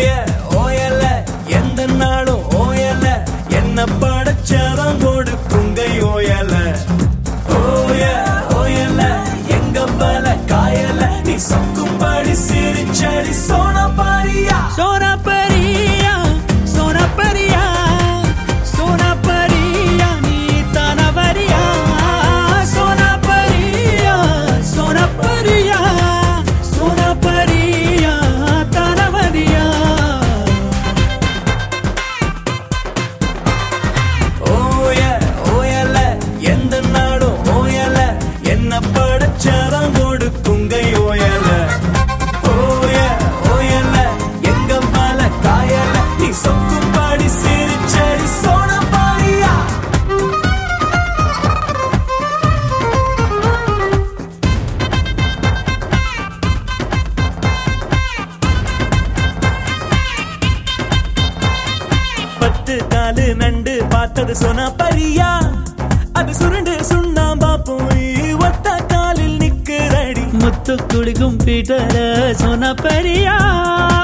தூய ஓயல. எந்த நாளும் ஓயல. என்ன படைச்சவன் கொடுக்குங்க ஓயல. ஓய ஓயல. எங்க பல காயல நீ பத்து காலு நண்டு பார்த்தது சொன்ன பரியா அது சுருண்டு சுண்ணாம்பா போய் ஒத்த காலில் நிக்கிறடி முத்து குளிக்கும் பீட்டர சொன்ன பரியா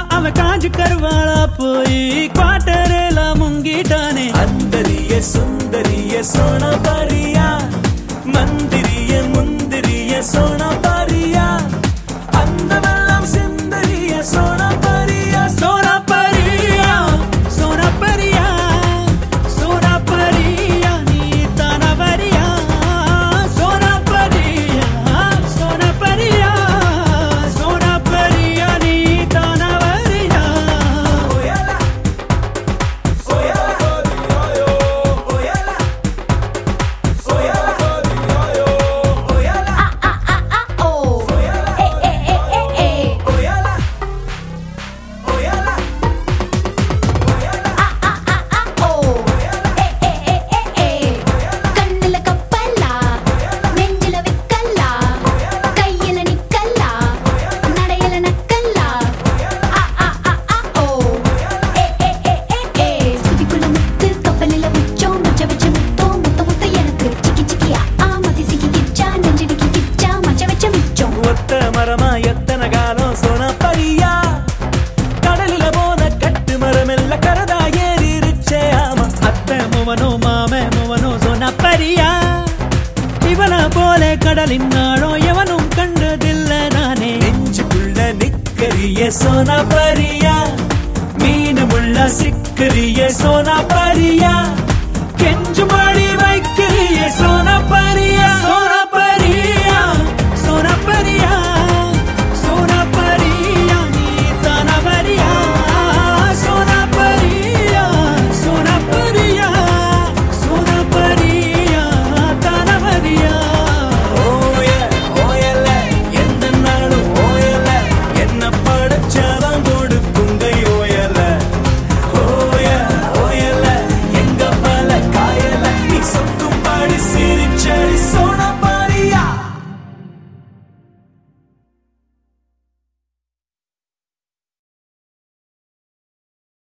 அவன் காஞ்சு கருவாளா போய் குவாட்டரெல்லாம் முங்கிட்டானே. அந்தரிய சுந்தரிய சொன்ன பரியா மந்திரிய முந்திரிய சொன்ன அறியா இவன போல கடலின் நாளும் எவனும் கண்டதில்லை நானே. நெஞ்சுக்குள்ள நிக்கரிய சோனா பரியா மீனமுள்ள சிக்கரிய சோனா பரியா கெஞ்சு மாடி வைக்கிறிய சோனா